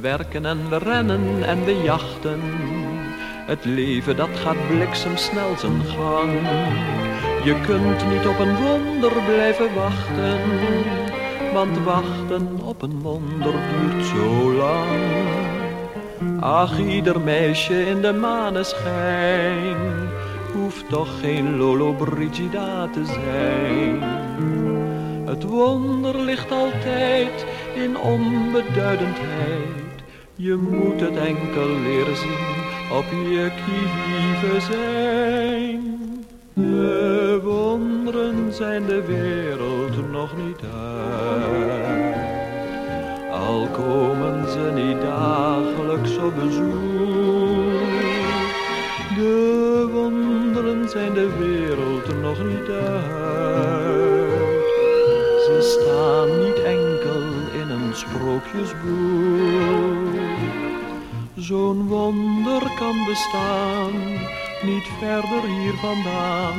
We werken en we rennen en we jachten. Het leven dat gaat bliksemsnel zijn gang. Je kunt niet op een wonder blijven wachten. Want wachten op een wonder duurt zo lang. Ach, ieder meisje in de maneschijn hoeft toch geen Lolo Brigida te zijn. Het wonder ligt altijd in onbeduidendheid. Je moet het enkel leren zien, op je kieven zijn. De wonderen zijn de wereld nog niet uit. Al komen ze niet dagelijks op bezoek. De wonderen zijn de wereld nog niet uit. Ze staan sprookjesboek. Zo'n wonder kan bestaan, niet verder hier vandaan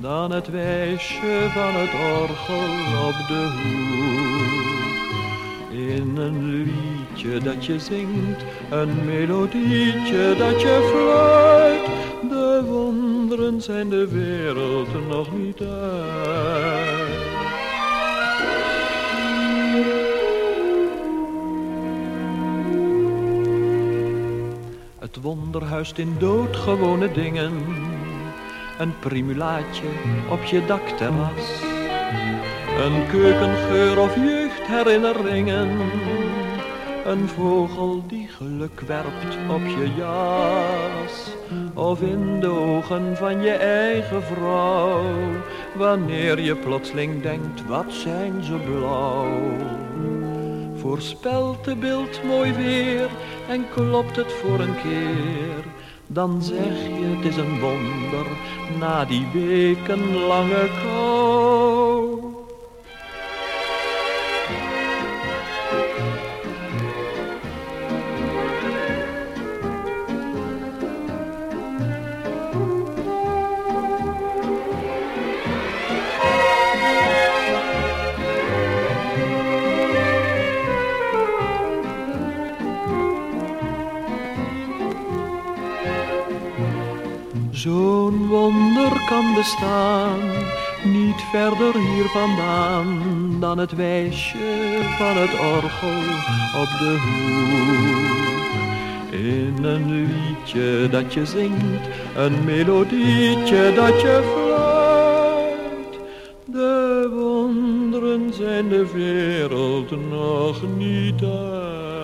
dan het wijsje van het orgel op de hoek. In een liedje dat je zingt, een melodietje dat je fluit. De wonderen zijn de wereld nog niet uit. Het wonder huist in doodgewone dingen. Een primulaatje op je dakterras. Een keukengeur of jeugdherinneringen. Een vogel die geluk werpt op je jas. Of in de ogen van je eigen vrouw. Wanneer je plotseling denkt, wat zijn ze blauw. Voorspelt de beeld mooi weer en klopt het voor een keer. Dan zeg je het is een wonder na die wekenlange kou. Zo'n wonder kan bestaan, niet verder hier vandaan dan het wijsje van het orgel op de hoek. In een liedje dat je zingt, een melodietje dat je fluit. De wonderen zijn de wereld nog niet uit.